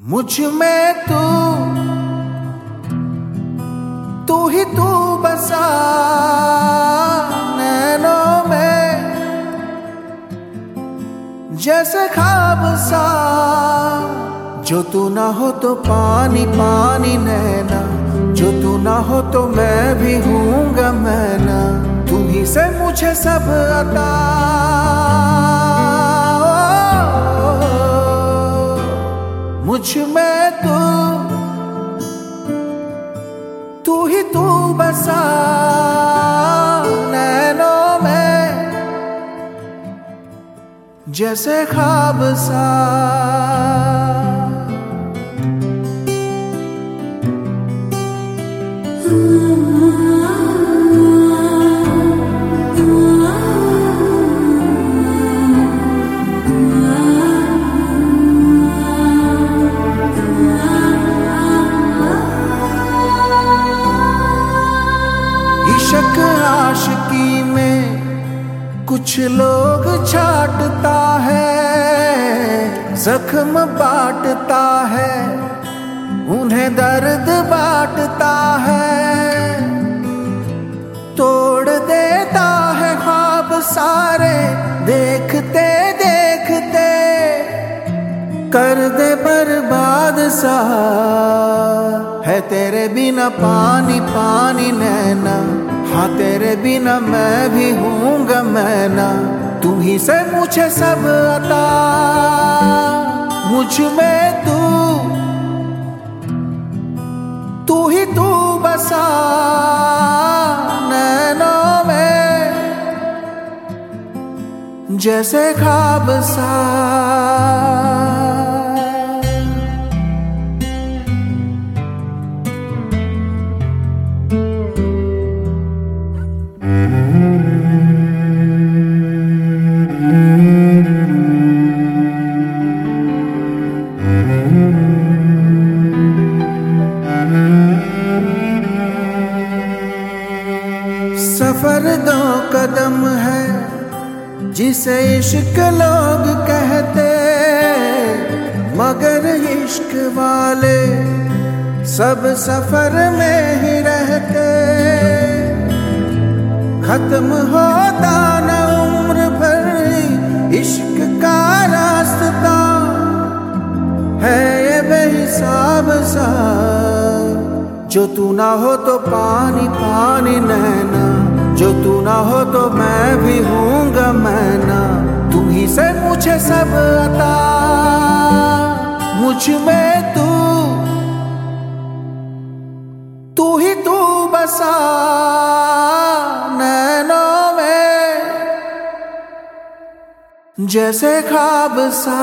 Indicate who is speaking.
Speaker 1: मुझमें तू तू ही तू बसा नैनों में। जैसे खाब सा, जो तू ना हो तो पानी पानी नैना। जो तू ना हो तो मैं भी हूँगा मैं ना तू ही से मुझे सब अता नैनों में जैसे खाब सा इशक आशिकी में कुछ लोग छाटता है, जख्म बांटता है, उन्हें दर्द बांटता है, तोड़ देता है ख्वाब सारे, देखते देखते कर दे बर्बाद सा, है तेरे बिना पानी पानी नैना। हाँ तेरे बिना मैं भी हूँगा मैं ना तू ही से मुझे सब अता मुझमें तू तू ही तू बसा। नैनों में जैसे खाब सा सफ़र दो कदम है, जिसे इश्क लोग कहते मगर इश्क वाले सब सफ़र में ही रहते खत्म होता न उम्र भर इश्क का रास्ता है, ये बेहिसाब सा। जो तू ना हो तो पानी पानी नैना। जो तू ना हो तो मैं भी हूँगा मैं ना तू ही से मुझे सब अता मुझमें तू। तू ही तू बसा नैनों में। जैसे खाब सा